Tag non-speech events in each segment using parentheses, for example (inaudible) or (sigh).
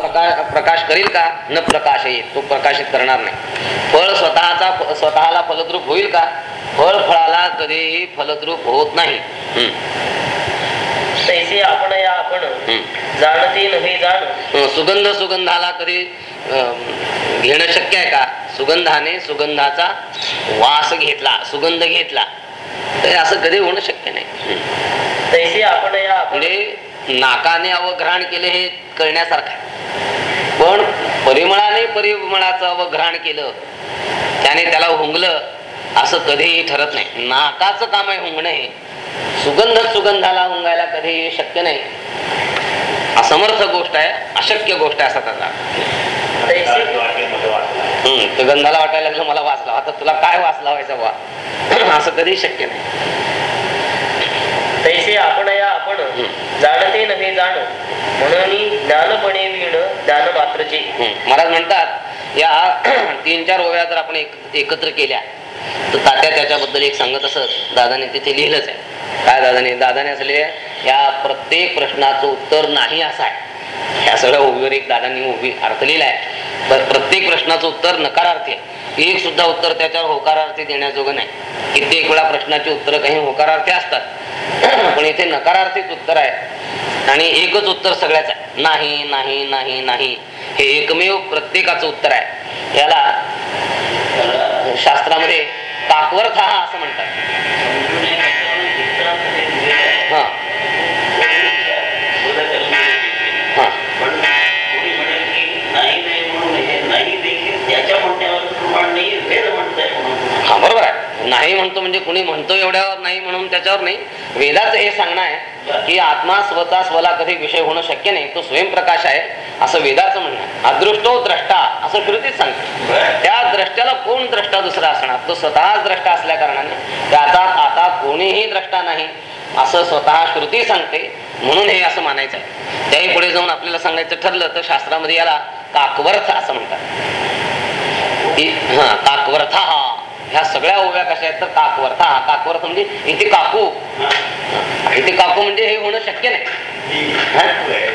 प्रकाश प्रकाश करील का? न प्रकाश येईल तो प्रकाशित करणार नाही. फळ स्वतःचा स्वतःला फलद्रूप होईल का? फळ फळाला कधीही फलद्रूप होत नाही. तैसे आपण या आपण हम्म. जाणते नव्हे जाण. अं, सुगंध सुगंधाला कधी घेणं शक्य आहे का? सुगंधाने सुगंधाचा वास घेतला सुगंध घेतला. तर असं कधी होणं शक्य नाही. तैसे आपण या म्हणजे नाकाने अवघ्राण केले हे करण्यासारखं आहे. पण परिमळाने परिमळाचं अवघ्राण केलं त्याने त्याला हुंगलं असं कधीही ठरत नाही. नाकाचं काम आहे हुंगणे सुगंध सुगंधाला हुंगायला कधीही शक्य नाही. असमर्थ गोष्ट आहे अशक्य गोष्ट आहे असा त्याचा गंधाला वाटायला लागलं मला वाचला. आता तुला काय वाच लावायचा बा असं कधी शक्य नाही. तैसे आपण या आपण जाणते नव्हे जाण. म्हणून ज्ञानपणे वीण ज्ञान मात्रचे महाराज म्हणतात या (clears throat) तीन चार ओव्या जर आपण एकत्र केल्या तर तात्या त्याच्याबद्दल एक सांगत असत. दादाने तिथे लिहिलंच आहे. काय दादाने? दादाने असले या प्रत्येक प्रश्नाचं उत्तर नाही असं आहे. ह्या सगळ्या ओवीवर एक दादांनी ओवी अर्थ लिहिलाय. तर प्रत्येक प्रश्नाचं उत्तर नकारार्थी आहे. एक सुद्धा उत्तर त्याच्यावर होकारार्थी देण्याजोगं नाही. कित्येक वेळा प्रश्नाची उत्तरं काही होकारार्थी असतात. (clears throat) पण इथे नकारार्थीच उत्तर आहे. आणि एकच उत्तर सगळ्याच आहे. नाही नाही नाही नाही. हे एकमेव प्रत्येकाचं उत्तर आहे. याला शास्त्रामध्ये काकवर्थ हा असं म्हणतात. नाही म्हणतो म्हणजे कुणी म्हणतो एवढ्यावर नाही म्हणून त्याच्यावर नाही. वेदाचं हे सांगणं आहे की आत्मा स्वतः स्वला कधी विषय होणं शक्य नाही तो स्वयंप्रकाश आहे असं वेदाचं म्हणणं अदृष्टो द्रष्टा असं श्रुतीच सांगतो त्या द्रष्ट्याला कोण द्रष्टा दुसरा असणार? तो स्वतःच द्रष्टा असल्या कारणाने त्याचा आता कोणीही द्रष्टा नाही असं स्वतः श्रुती सांगते. म्हणून हे असं मानायचं आहे. त्याही पुढे जाऊन आपल्याला सांगायचं ठरलं तर शास्त्रामध्ये याला काकवर्थ असं म्हणतात. हा काकवर्थ. हा ह्या सगळ्या ओव्या कशा आहेत तर काकवर्था हा काकवर्थ म्हणजे इथे काकू. इथे काकू म्हणजे हे होणं शक्य नाही.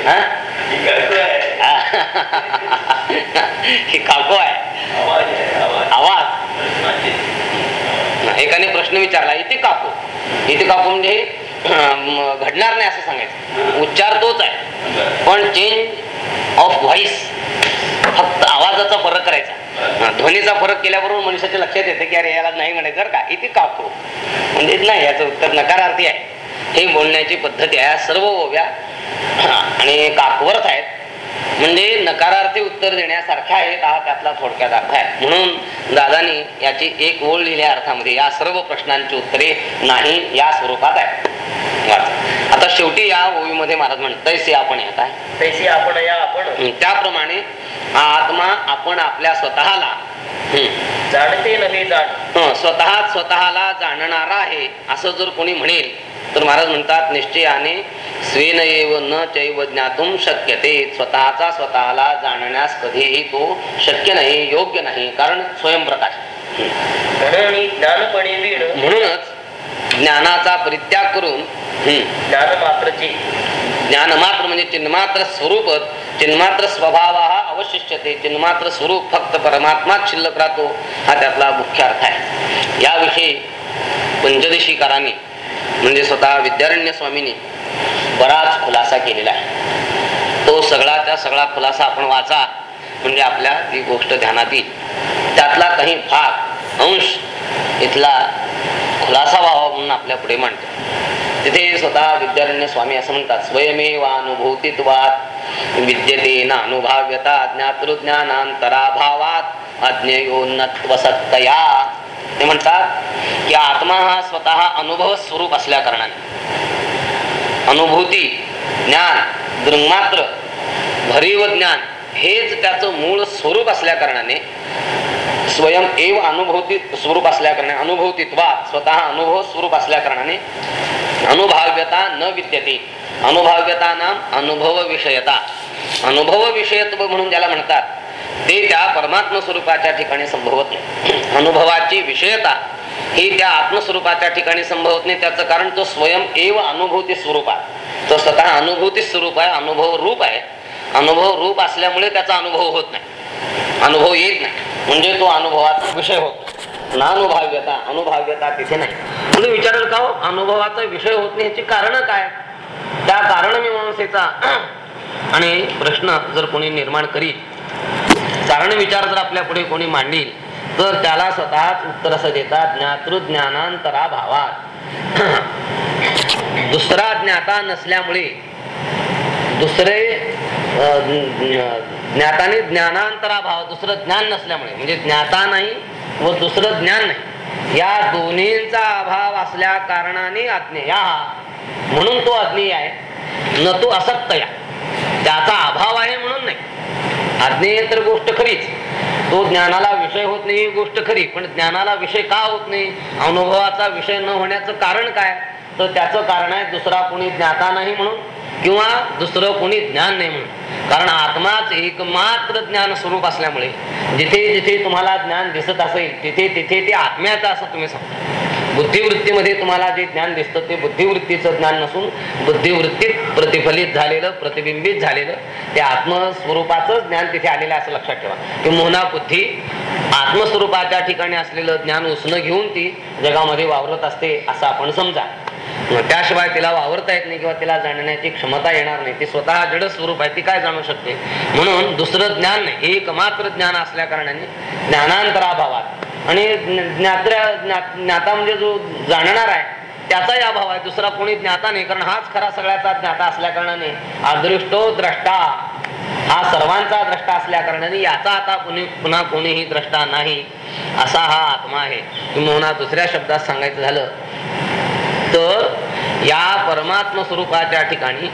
हा? काकू आहे. आवाज एकाने प्रश्न विचारला इथे काकू. इथे काकू म्हणजे घडणार नाही असं सांगायचं. उच्चार तोच आहे. पण चेंज ऑफ व्हॉइस फक्त आवाजाचा फरक करायचा. ध्वनीचा फरक केल्याबरोबर मनुष्याच्या लक्षात येतं की अरे याला नाही म्हणायचं का? इथे काकू म्हणजे नाही याचं उत्तर नकारार्थी आहे. हे बोलण्याची पद्धती आहे. सर्व ओव्या आणि काकवर्थ आहेत. म्हणजे नकारार्थी उत्तर देण्यासारख्या आहेत हा त्यातला थोडक्यात अर्थ आहे. म्हणून दादानी याची एक ओळ लिहिल्या अर्थामध्ये. या सर्व प्रश्नांची उत्तरे नाही या स्वरूपात आहे. आता शेवटी या ओवीमध्ये महाराज म्हणत तैसे आपण येत आहे. तैसे आपण या आपण. त्याप्रमाणे आत्मा आपण आपल्या स्वतःला जाणते नव्हे जाण. स्वतः स्वतःला जाणणारा आहे असं जर कोणी म्हणेल तर महाराज म्हणतात निश्चयाने स्वेन एव न चैव ज्ञातुम शक्यते. स्वतःचा स्वतःला जाणण्यास कधीही तो शक्य नाही योग्य नाही कारण स्वयंप्रकाश. म्हणूनच ज्ञानाचा परित्याग करून ज्ञान मात्रचे ज्ञानमात्र म्हणजे चिन्मात्र स्वरूपच चिन्मात्र स्वभाव हा अवशिष्यते चिन्मात्र स्वरूप फक्त परमात्माच शिल्लक राहतो हा त्यातला मुख्य अर्थ आहे. याविषयी पंचदशीकारांनी म्हणजे स्वतः विद्यारण्य स्वामीने बराच खुलासा केलेला आहे. तो सगळा त्या सगळा खुलासा आपण वाचा म्हणजे आपल्या ती गोष्ट ध्यानात येईल त्यातला काही भाग अंश इथला खुलासा व्हावा म्हणून आपल्या पुढे मांडतो. तिथे स्वतः विद्यारण्य स्वामी असं म्हणतात स्वयमेव अनुभूतित्वात विद्यते ना अनुभाव्यता ज्ञातृज्ञानांतराभावात अज्ञयोन्नत्वसत्तया ते म्हणतात की आत्मा हा स्वतः अनुभव स्वरूप असल्या कारणाने. अनुभूती ज्ञान दृंगमात्र भरीव ज्ञान हेच त्याचं मूळ स्वरूप असल्या कारणाने स्वयं एव अनुभवती स्वरूप असल्या कारणाने अनुभवतीत्वा स्वतः अनुभव स्वरूप असल्या कारणाने अनुभाव्यता न विद्यते. अनुभाव्यता नाम अनुभव विषयता अनुभव विषयत्व म्हणून ज्याला म्हणतात ते त्या परमात्म स्वरूपाच्या ठिकाणी संभवत नाही. अनुभवाची विषयता ही त्या आत्मस्वरूपाच्या ठिकाणी संभवत नाही. त्याचं कारण तो स्वयं एव अनुभूती स्वरूप आहे. तो स्वतः अनुभूती स्वरूप आहे अनुभव रूप आहे. अनुभव रूप असल्यामुळे त्याचा अनुभव होत नाही. अनुभव येत नाही. म्हणजे तो अनुभवाचा विषय होत नानुभाव्यता अनुभाव्यता तिथे नाही. म्हणून विचारेल का हो? अनुभवाचा विषय होत नाही याची कारण काय? त्या कारण मीमांसेचा (clears throat) आणि प्रश्न जर कोणी निर्माण करीत कारण विचार जर आपल्या पुढे कोणी मांडील तर त्याला स्वतःच उत्तर असं देतात ज्ञातृज्ञानांतरा भावात (clears throat) दुसरा ज्ञाता नसल्यामुळे दुसरे ज्ञाताने ज्ञानांतरा भाव दुसरं ज्ञान नसल्यामुळे म्हणजे ज्ञाता नाही व दुसरं ज्ञान नाही. या दोन्हींचा अभाव असल्या कारणाने अज्ञेय हा म्हणून तो अज्ञेय आहे न तो असत्य त्याचा अभाव आहे म्हणून नाही अज्ञेय तर गोष्ट खरीच. तो ज्ञानाला विषय होत नाही ही गोष्ट खरी. पण ज्ञानाला विषय का होत नाही? अनुभवाचा विषय न होण्याचं कारण काय? तर त्याचं कारण आहे दुसरा कोणी ज्ञाता नाही म्हणून किंवा दुसरं कोणी ज्ञान नाही म्हणून. कारण आत्माच एकमात्र ज्ञान स्वरूप असल्यामुळे जिथे जिथे तुम्हाला ज्ञान दिसत असेल तिथे तिथे ते आत्म्याचं असं तुम्ही सांगता. बुद्धिवृत्तीमध्ये तुम्हाला जे ज्ञान दिसतं ते बुद्धिवृत्तीचं ज्ञान नसून बुद्धिवृत्तीत प्रतिफलित झालेलं प्रतिबिंबित झालेलं ते आत्मस्वरूपाचं ज्ञान तिथे आलेलं असं लक्षात ठेवा. की मोहना बुद्धी आत्मस्वरूपाच्या ठिकाणी असलेलं ज्ञान उसणं घेऊन ती जगामध्ये वावरत असते असं आपण समजा. मग त्याशिवाय तिला वावरता येत नाही किंवा तिला जाणण्याची क्षमता येणार नाही. ती स्वतः जड स्वरूप आहे ती काय जाणू शकते? म्हणून दुसरं ज्ञान नाही एकमात्र ज्ञान असल्या कारणाने ज्ञानांतराभावात आणि ज्ञात्या ज्ञाता म्हणजे जो जाणणार आहे त्याचाही अभाव आहे. दुसरा कोणी ज्ञाता नाही कारण हाच खरा सगळ्याचा ज्ञाता असल्या कारणाने अदृष्टो द्रष्टा. हा सर्वांचा द्रष्टा असल्या कारणाने याचा आता कोणी पुन्हा कोणीही द्रष्टा नाही असा हा आत्मा आहे. किंवा दुसऱ्या शब्दात सांगायचं झालं तर या परमात्म स्वरूपाच्या ठिकाणी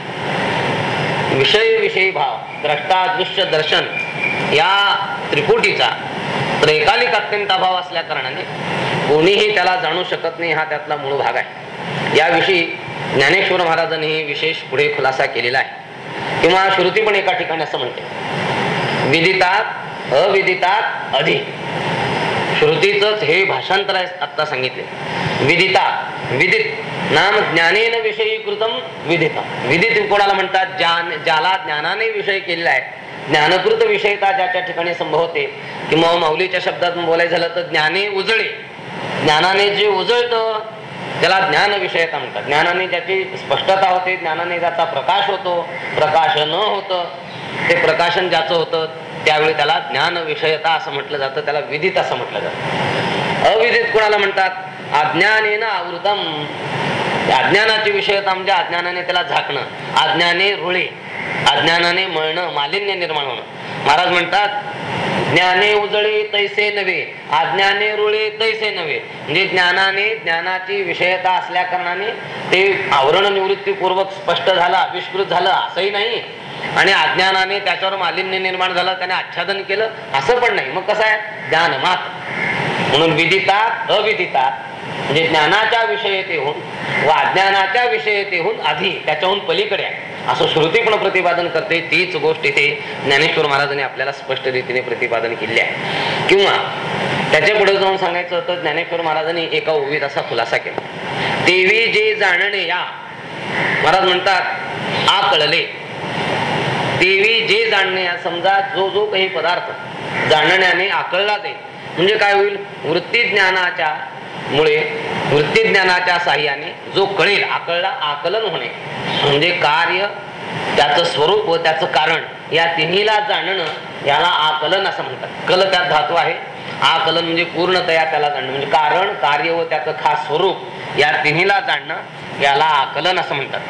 विषय विषयी भाव द्रष्टा दृश्य दर्शन या त्रिपुटीचा त्रैकालिक अत्यंत अभाव असल्या कारणाने कोणीही त्याला जाणू शकत नाही हा त्यातला मूळ भाग आहे. याविषयी ज्ञानेश्वर महाराजांनी विशेष पुढे खुलासा केलेला आहे. किंवा श्रुती पण एका ठिकाणी असं म्हणते. विदितात अविदितात अधिक श्रुतीच हे भाषांतर आहे आता सांगितले. विदिता विदित नाम ज्ञानेन विषयी कृतम विदिता विदित कोणाला म्हणतात? ज्ञान ज्याला ज्ञानाने विषय केलेला आहे. ज्ञानकृत विषयता ज्याच्या ठिकाणी संभवते किंवा माऊलीच्या शब्दात बोलायचं झालं तर ज्ञाने उजळे. ज्ञानाने जे उजळतं त्याला ज्ञान विषयता म्हणतात. ज्ञानाने ज्याची स्पष्टता होते ज्ञानाने ज्याचा प्रकाश होतो प्रकाश न होतं ते प्रकाशन ज्याचं होतं त्यावेळी त्याला ज्ञान विषयता असं म्हटलं जातं त्याला विदित असं म्हटलं जातं. अविदित कोणाला म्हणतात? अज्ञानेनं आवृतम. अज्ञानाची विषयता म्हणजे अज्ञानाने त्याला झाकणं. अज्ञाने रुळे. अज्ञानाने मळणं मालिन्य निर्माण होणं. महाराज म्हणतात ज्ञाने उजळे तैसे नव्हे अज्ञाने रुळे तैसे नव्हे. म्हणजे ज्ञानाने ज्ञानाची विषयता असल्या कारणाने ते आवरण निवृत्तीपूर्वक स्पष्ट झालं आविष्कृत झालं असंही नाही. आणि अज्ञानाने त्याच्यावर मालिन्य निर्माण झालं त्याने आच्छादन केलं असं पण नाही. मग कसं आहे? ज्ञान मात म्हणून विदितात अविधिता म्हणजे ज्ञानाच्या विषयतेहून व अज्ञानाच्या विषयतेहून आधी त्याच्याहून पलीकडे आहे. असं श्रुती पण प्रतिपादन करते. तीच गोष्ट इथे ज्ञानेश्वर महाराजांनी आपल्याला स्पष्ट रीतीने प्रतिपादन केली आहे. किंवा त्याच्या पुढे जाऊन सांगायचं तर ज्ञानेश्वर महाराजांनी एका ओवीत असा खुलासा केला. देवी जे जाणणे या. महाराज म्हणतात आ कळले. देवी जे जाणणे या समजा जो जो काही पदार्थ जाणण्याने आकळला ते म्हणजे काय होईल? वृत्ती ज्ञानाच्या मुळे वृत्ती ज्ञानाच्या साह्याने जो कळेल आकळला आकलन होणे. म्हणजे कार्य त्याचं स्वरूप व त्याचं कारण या तिन्हीला जाणणं याला आकलन असं म्हणतात. कल त्यात धातू आहे. आकलन म्हणजे पूर्णतया त्याला जाणणं. म्हणजे कारण कार्य व त्याचं खास स्वरूप या तिन्हीला जाणणं याला आकलन असं म्हणतात.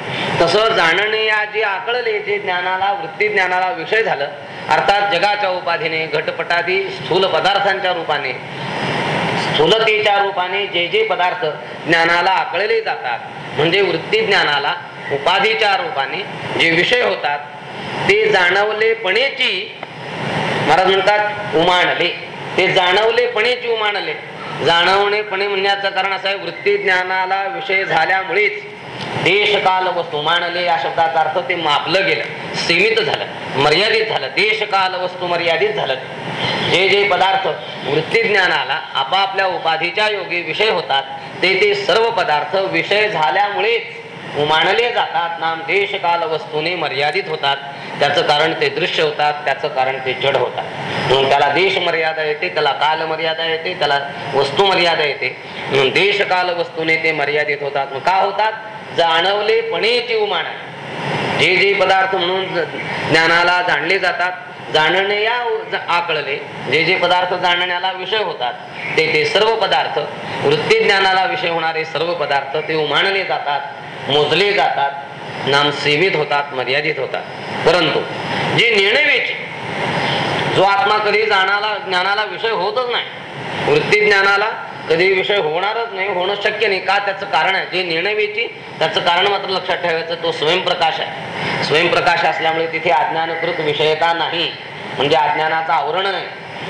तसं जाणणे या जे आकळले जे ज्ञानाला वृत्ती ज्ञानाला विषय झालं अर्थात जगाच्या उपाधीने घटपटादी स्थूल पदार्थांच्या रूपाने स्थूलतेच्या रूपाने जे जे पदार्थ ज्ञानाला आकळले जातात म्हणजे वृत्ती ज्ञानाला उपाधीच्या रूपाने जे विषय होतात ते जाणवलेपणेची महाराज म्हणतात उमाणले. ते जाणवलेपणेची उमाणले. जाणवणेपणे म्हणण्याचं कारण असं आहे वृत्ती ज्ञानाला विषय झाल्यामुळेच देश काल वस्तू मानले या शब्दाचा अर्थ ते मापलं गेलं सीमित झालं मर्यादित झालं देश काल वस्तू मर्यादित झालं. जे जे पदार्थ वृत्ती ज्ञानाला आपापल्या उपाधीच्या योगी विषय होतात ते ते सर्व पदार्थ विषय झाल्यामुळेच उमाणले जातात नाम देश काल वस्तूने मर्यादित होतात. त्याचं कारण ते दृश्य होतात त्याचं कारण ते जड होतात. म्हणून त्याला देश मर्यादा येते त्याला काल मर्यादा येते त्याला वस्तू मर्यादा येते. म्हणून देश काल वस्तूने ते मर्यादित होतात. मग का होतात? जाणवले पणेची उमान जे जे पदार्थ म्हणून ज्ञानाला जाणले जातात जाणणे या आकळले. जे जे पदार्थ जाणण्याला विषय होतात ते ते सर्व पदार्थ वृत्ती ज्ञानाला विषय होणारे सर्व पदार्थ ते उमानले जातात मोजले जातात नाम सीमित होतात मर्यादित होतात. परंतु जे निर्णयवेचे जो आत्मा कधी जाणाला ज्ञानाला विषय होतच नाही. वृत्ती ज्ञानाला कधी विषय होणारच नाही होणं शक्य नाही. का त्याचं कारण आहे? जे निर्णयवेची त्याचं कारण मात्र लक्षात ठेवायचं तो स्वयंप्रकाश आहे. स्वयंप्रकाश असल्यामुळे तिथे अज्ञानकृत विषयता नाही. म्हणजे अज्ञानाचं आवरण नाही.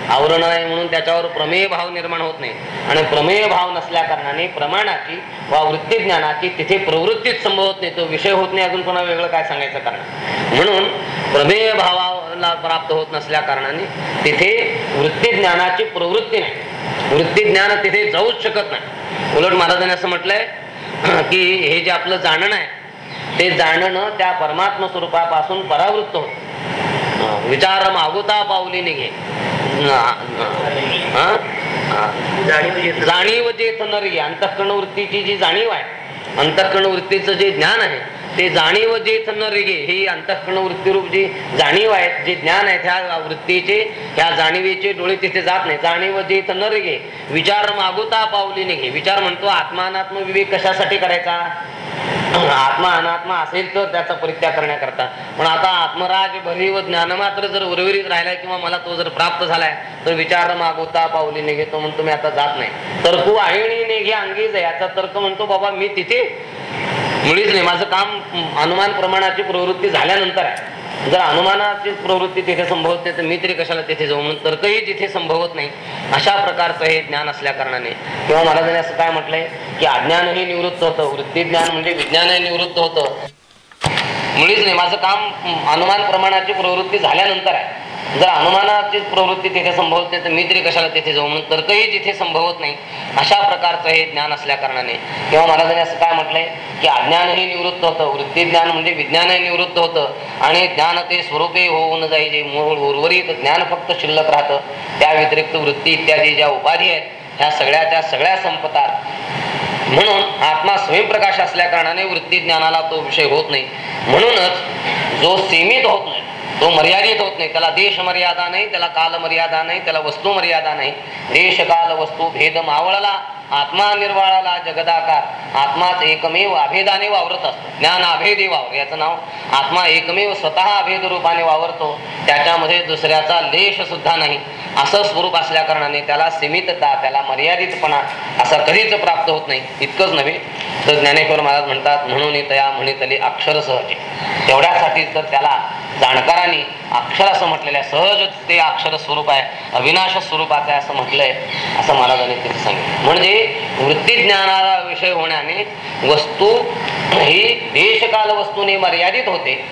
आवरण नाही म्हणून त्याच्यावर प्रमेय भाव निर्माण होत नाही. आणि प्रमेय भाव नसल्या कारणाने प्रमाणाची वा वृत्ती ज्ञानाची तिथे प्रवृत्तीच संभवत नाही. तो विषय होत नाही अजून कोणा वेगळं काय सांगायचं कारण? म्हणून प्रमेय भावाला प्राप्त होत नसल्या कारणाने तिथे वृत्ती ज्ञानाची प्रवृत्ती नाही. वृत्ती ज्ञान तिथे जाऊच शकत नाही. उलट महाराजांनी असं म्हटलंय (clears throat) की हे जे आपलं जाणणं आहे ते जाणणं त्या परमात्म स्वरूपापासून परावृत्त होत. विचार मागुता पावली निघे. जाणीव जे नरगी. अंतःकरण वृत्तीची जी जाणीव आहे अंतःकरण वृत्तीचं जे ज्ञान आहे ते जाणीव जे नरगे ही अंतःकरण वृत्तीरूप जी जाणीव आहेत जे ज्ञान आहे त्या वृत्तीचे त्या जाणीवेचे डोळे तिथे जात नाही. जाणीव जे नरगे विचार मागुता पावली निघे. विचार म्हणतो आत्मानात्म विवेक कशासाठी करायचा? आत्मा अनात्मा असेल तर त्याचा परित्याग करण्याकरता. पण आता आत्मराज व ज्ञान मात्र जर उर्वरित राहिलाय किंवा मला तो जर प्राप्त झालाय तर विचार मागवता पावली निघे तो म्हणतो मी आता जात नाही. तर्कू आहे निघे अंगीज आहे. याचा तर्क म्हणतो बाबा मी तिथे मुळीच नाही. माझं काम अनुमान प्रमाणाची प्रवृत्ती झाल्यानंतर आहे. जर अनुमानाची प्रवृत्ती तिथे संभवत नाही तर मी तरी कशाला तिथे जाऊ म्हणून? तर्कही तिथे संभवत नाही अशा प्रकारचं हे ज्ञान असल्या कारणाने. किंवा महाराजांनी असं काय म्हटलंय? की अज्ञानही निवृत्त होतं. वृत्ती ज्ञान म्हणजे विज्ञानही निवृत्त होतं. मुळीच नाही. माझं काम अनुमान प्रमाणाची प्रवृत्ती झाल्यानंतर आहे. जर अनुमानाची प्रवृत्ती तिथे संभवत नाही तर मी तरी कशाला तिथे जाऊ? म्हणून तर्कही तिथे संभवत नाही. अशा प्रकारचं हे ज्ञान असल्या कारणाने. किंवा महाराजांनी असं काय म्हटलंय? की अज्ञानही निवृत्त होतं. वृत्ती ज्ञान म्हणजे विज्ञानही निवृत्त होतं. आणि ज्ञान ते स्वरूपे होऊन जाई जे मूळ उर्वरित ज्ञान फक्त शिल्लक राहतं. त्या व्यतिरिक्त वृत्ती इत्यादी ज्या उपाधी आहेत ह्या सगळ्या त्या सगळ्या संपतात. म्हणून आत्मा स्वयंप्रकाश असल्या कारणाने वृत्ती ज्ञानाला तो विषय होत नाही. म्हणूनच जो सीमित होत नाही तो मर्यादित होत नाही त्याला देश मर्यादा नाही त्याला काल मर्यादा नाही त्याला वस्तू मर्यादा नाही. देश काल वस्तू भेद मावळला आत्मा निर्वाळाला जगदाकार. आत्माच एकमेव अभेदाने वावरत असतो. ज्ञान अभेदी वावर याचं नाव आत्मा एकमेव स्वतः अभेद रूपाने वावरतो. त्याच्यामध्ये दुसऱ्याचा लेश सुद्धा नाही. असं स्वरूप असल्या कारणाने त्याला सीमितता त्याला मर्यादितपणा असा कधीच प्राप्त होत नाही. इतकंच नव्हे तर ज्ञानेश्वर महाराज म्हणतात म्हणून तया म्हणितली अक्षर सहजे तेवढ्यासाठी तर त्याला जाणकारांनी अक्षर असं म्हटलेलं आहे. सहज ते अक्षर स्वरूप आहे. अविनाश स्वरूपाचं आहे असं म्हटलंय असं महाराजांनी तिथे सांगितलं. म्हणजे वृत्ती ज्ञानाला विषय होण्याने वस्तू ही देशकाल वस्तूने मर्यादित होते.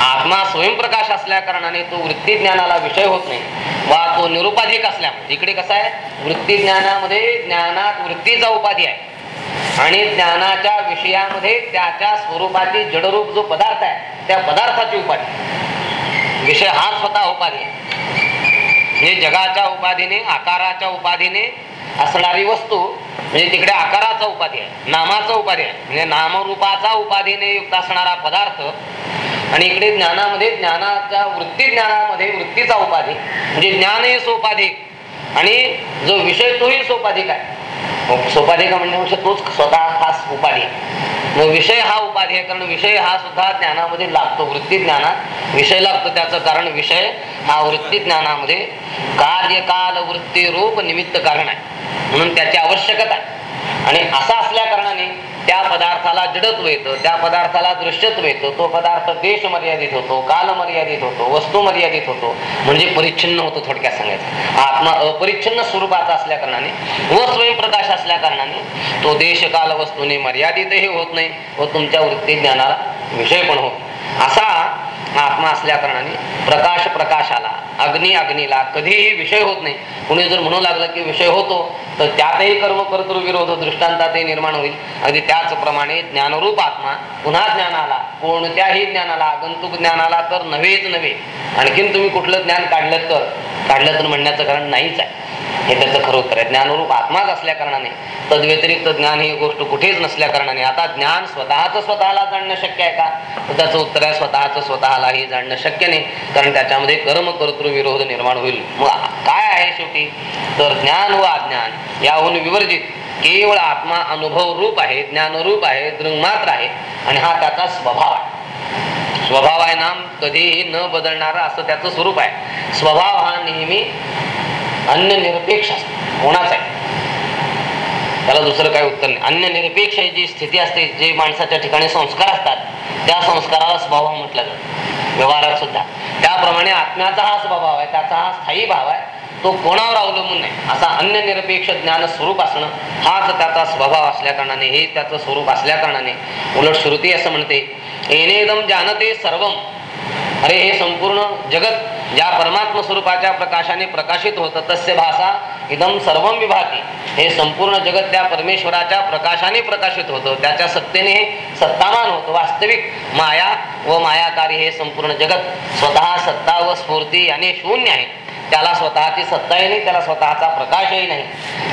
आत्मा स्वयंप्रकाश असल्या कारणाने तो वृत्ती ज्ञानाला विषय होत नाही. वा तो निरुपाधिक असल्यामुळे. इकडे कसं आहे? वृत्ती ज्ञानामध्ये ज्ञानात वृत्तीचा उपाधी आहे. आणि ज्ञानाच्या विषयामध्ये त्याच्या स्वरूपाची जडरूप जो पदार्थ आहे त्या पदार्थाची उपाधी. विषय हा स्वतः उपाधी. आहे म्हणजे जगाच्या उपाधीने आकाराच्या उपाधीने असणारी वस्तू म्हणजे तिकडे आकाराचा उपाधी आहे नामाचा उपाधी आहे. म्हणजे नामरूपाचा उपाधीने युक्त असणारा पदार्थ आणि इकडे ज्ञानामध्ये ज्ञानाच्या वृत्ती ज्ञानामध्ये वृत्तीचा उपाधी. म्हणजे ज्ञान हे सोपाधिक आणि जो विषय तोही सोपाधिक आहे. सोपाधिक म्हणजे म्हणजे तोच स्वतः खास उपाधी. आहे मग विषय हा उपाधी आहे कारण विषय हा सुद्धा ज्ञानामध्ये लागतो. वृत्ती ज्ञानात विषय लागतो. त्याचं कारण विषय हा वृत्ती ज्ञानामध्ये कार्यकाल वृत्ती रूप निमित्त कारण आहे. म्हणून त्याची आवश्यकता आहे. आणि असा असल्या कारणाने त्या पदार्थाला जडत्व येतं त्या पदार्थाला दृश्यत्व येतं. तो पदार्थ देश मर्यादित होतो काल मर्यादित होतो वस्तू मर्यादित होतो. म्हणजे परिच्छिन्न होतो थोडक्यात सांगायचं. आत्मा अपरिच्छिन्न स्वरूपाचा असल्या कारणाने व स्वयंप्रकाश असल्या कारणाने तो देश काल वस्तूने मर्यादितही होत नाही व तुमच्या वृत्ती ज्ञानाला विषय पण होत असा आत्मा असल्या कारणाने प्रकाश प्रकाशाला अग्नी अग्नीला कधीही विषय होत नाही. कुणी जर म्हणू लागलं की विषय होतो तर त्यातही कर्म कर्तृविरोध दृष्टांतातही निर्माण होईल. अगदी त्याचप्रमाणे ज्ञानरूप आत्मा पुन्हा ज्ञानाला कोणत्याही ज्ञानाला आगंतुक ज्ञानाला तर नव्हेच नव्हे. आणखीन तुम्ही कुठलं ज्ञान काढलं तर काढलं तर म्हणण्याचं कारण नाहीच आहे. हे त्याचं खरं उत्तर आहे. ज्ञानरूप आत्माच असल्या कारणाने तद्व्यतिरिक्त ज्ञान ही गोष्ट कुठेच नसल्या कारणाने. आता ज्ञान स्वतःच स्वतःला जाणणं शक्य आहे का? तर त्याचं उत्तर आहे स्वतःच स्वतःलाही जाणणं शक्य नाही. कारण त्याच्यामध्ये कर्म कर्तृ विरोध निर्माण होईल. मग काय आहे शेवटी? तर ज्ञान व अज्ञान याहून विवर्जित केवळ आत्मा अनुभव रूप आहे ज्ञानरूप आहे दृंगमात्र आहे. आणि हा त्याचा स्वभाव आहे. स्वभाव आहे नाम कधीही न बदलणारा असं त्याचं स्वरूप आहे. स्वभाव हा नेहमी अन्य निरपेक्ष असतो. आहे? त्याला दुसरं काही उत्तर नाही. अन्य निरपेक्ष जी स्थिती असते जे माणसाच्या ठिकाणी संस्कार असतात त्या संस्काराला स्वभाव म्हटलं जातं. व्यवहारात सुद्धा. त्याप्रमाणे आत्म्याचा हा स्वभाव आहे त्याचा हा स्थायी भाव आहे तो कोणावर अवलंबून नाही. असा अन्य निरपेक्ष ज्ञान स्वरूप असणं हाच त्याचा स्वभाव असल्या कारणाने हे त्याचं स्वरूप असल्या कारणाने उलट श्रुती असं म्हणते एनेदम जानते सर्वम अरे हे संपूर्ण जगत ज्या परमात्म स्वरूपाच्या प्रकाशाने प्रकाशित होतं तस्य भाषा इदम सर्व विभाती. हे संपूर्ण जगत त्या परमेश्वराच्या प्रकाशाने प्रकाशित होतं. त्याच्या सत्तेने हे सत्तामान होतं वास्तविक माया व मायाकारी हे संपूर्ण जगत स्वतः सत्ता व स्फूर्ती याने शून्य आहे. त्याला स्वतःची सत्ताही नाही त्याला स्वतःचा प्रकाशही नाही.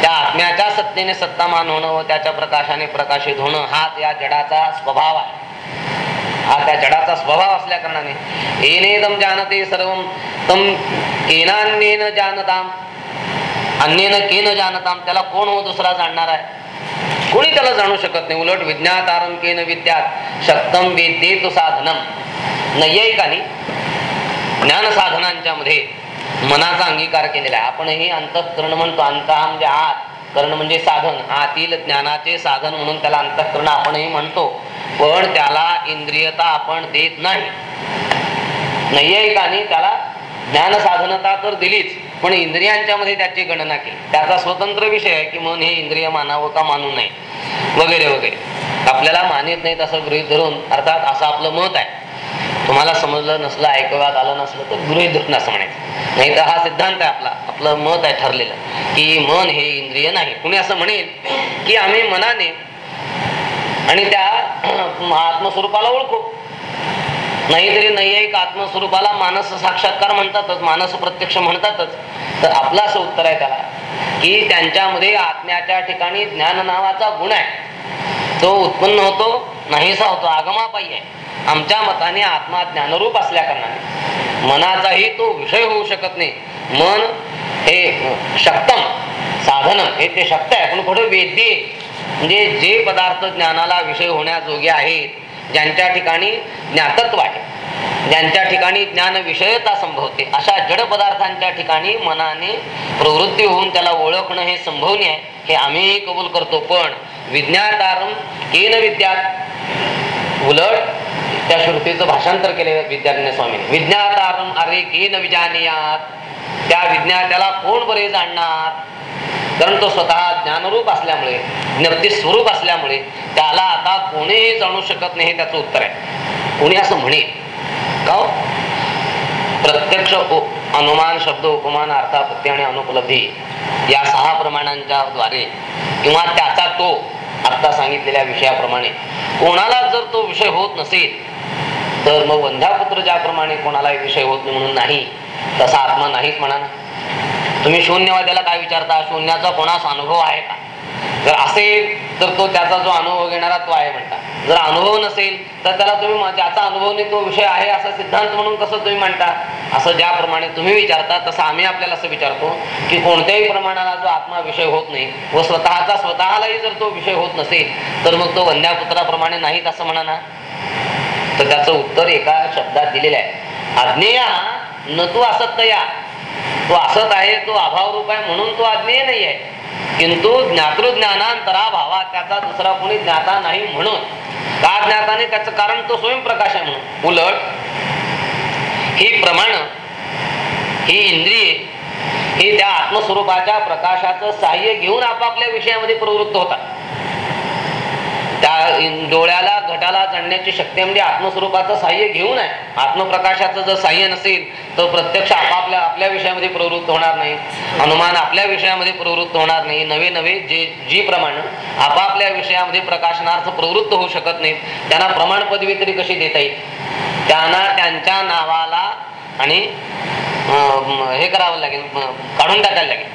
त्या आत्म्याच्या सत्तेने सत्तामान होणं व त्याच्या प्रकाशाने प्रकाशित होणं हा या जडाचा स्वभाव आहे. हा त्या जडाचा स्वभाव असल्या कारणाने एनेदम जानते सर्व तम केनान्येन जानताम अन्येन केन जानताम त्याला कोण हो दुसरा जाणणार आहे? कोणी त्याला जाणू शकत नाही? उलट विज्ञातारम केन विद्यात शक्तम वेद्येतु साधनम नैयायिकानी ज्ञान साधनांच्या मध्ये मनाचा अंगीकार केलेला आहे. आपणही अंतःकरण म्हणतो अंत म्हणजे आत कर्ण म्हणजे साधन आतील ज्ञानाचे साधन म्हणून त्याला अंतःकरण आपणही म्हणतो. पण त्याला इंद्रियता आपण देत नाही. नैयिकाने त्याला ज्ञान साधनता तर दिलीच पण इंद्रियांच्या मध्ये त्याची गणना केली. त्याचा स्वतंत्र विषय आहे की मन हे इंद्रिय मानावं का मानू नये. वगैरे वगैरे. आपल्याला मानित नाही असं गृहित धरून अर्थात असं आपलं मत आहे. तुम्हाला समजलं नसलं ऐकवात आलं नसलं तर गृहित धरून असं म्हणायचं नाही तर हा सिद्धांत आहे आपला. आपलं मत आहे ठरलेलं. की मन हे इंद्रिय नाही. कुणी असं म्हणेल की आम्ही मनाने आणि त्या आत्मस्वरूपाला ओळखू. नाहीतरी नैयायिक आत्मस्वरूपाला मानस साक्षात्कार म्हणतातच मानस प्रत्यक्ष म्हणतातच. तर आपलं असं उत्तर आहे त्याला की त्यांच्यामध्ये आत्म्याच्या ठिकाणी ज्ञान नावाचा गुण आहे. तो उत्पन्न होतो नाहीसा होतो आगमापायी आहे. आमच्या मताने आत्मा ज्ञानरूप असल्या कारणाने. मनाचाही तो विषय होऊ शकत नाही. मन हे शक्तम साधन हे ते शक्त आहे. पण कुठे वेद्य म्हणजे जे पदार्थ ज्ञानाला विषय होण्याजोगे आहेत ज्यांच्या ठिकाणी ज्ञातत्व आहे ज्यांच्या ठिकाणी ज्ञान विषयता संभवते अशा जड पदार्थांच्या ठिकाणी मनाने प्रवृत्ती होऊन त्याला ओळखणं हे संभवनीय आहे. हे आम्ही कबूल करतो पण विज्ञातारम केन विद्यात उलट त्या श्रुतीचं भाषांतर केले विद्यार्थी स्वामी विज्ञातारम अरे केन विजानियात. त्या विज्ञात्याला कोण बरे जाणणार? कारण तो स्वतः ज्ञानरूप असल्यामुळे ज्ञप्ती स्वरूप असल्यामुळे त्याला आता कोणीही जाणू शकत नाही हे त्याचं उत्तर आहे. कोणी असं म्हणेल का हो? प्रत्यक्ष अनुमान शब्द उपमान अर्थापत्ती आणि अनुपलब्धी या सहा प्रमाणांच्या द्वारे किंवा त्याचा तो आता सांगितलेल्या विषयाप्रमाणे कोणाला जर तो विषय होत नसेल तर मग वंध्यापुत्र ज्याप्रमाणे कोणाला विषय होत नाही म्हणून नाही तसा आत्मा नाहीच म्हणा ना तुम्ही शून्यवाद्याला काय विचारता? शून्याचा कोणास अनुभव आहे का? जर असेल तर तो त्याचा जो अनुभव घेणारा तो आहे म्हणता. जर अनुभव नसेल तर त्याला तुम्ही ज्याचा अनुभव नाही तो विषय आहे असा सिद्धांत म्हणून कसं तुम्ही म्हणता? असं ज्याप्रमाणे तुम्ही विचारता तसं आम्ही आपल्याला असं विचारतो की कोणत्याही प्रमाणाला जो आत्मा विषय होत नाही व स्वतःचा स्वतःलाही जर तो विषय होत नसेल तर मग तो वंध्यापुत्राप्रमाणे नाहीत असं म्हणा ना. तर त्याचं उत्तर एका शब्दात दिलेलं आहे. अज्ञेय न तू असत या तो असत आहे तो अभाव रूप आहे म्हणून तो अज्ञेय नाही आहे. किंतु ज्ञातृज्ञानांतरा भावा त्याचा दुसरा कोणी ज्ञाता नाही म्हणून. का ज्ञाताने त्याचं कारण तो स्वयंप्रकाश आहे म्हणून. उलट ही प्रमाण ही इंद्रिये ही त्या आत्मस्वरूपाच्या प्रकाशाचं सहाय्य घेऊन आपापल्या विषयामध्ये प्रवृत्त होतात. त्या डोळ्याला घटाला जाणण्याची शक्ती म्हणजे आत्मस्वरूपाचं साह्य घेऊन आहे. आत्मप्रकाशाचं जर साह्य नसेल तर प्रत्यक्ष आपापल्या आपल्या विषयामध्ये प्रवृत्त होणार नाही. अनुमान आपल्या विषयामध्ये प्रवृत्त होणार नाही. नवे नवे जे जी प्रमाण आपापल्या विषयामध्ये प्रकाशनार्थ प्रवृत्त होऊ शकत नाहीत त्यांना प्रमाण पदवी तरी कशी देता येईल? त्यांना त्यांच्या नावाला आणि हे करावं लागेल काढून टाकायला लागेल.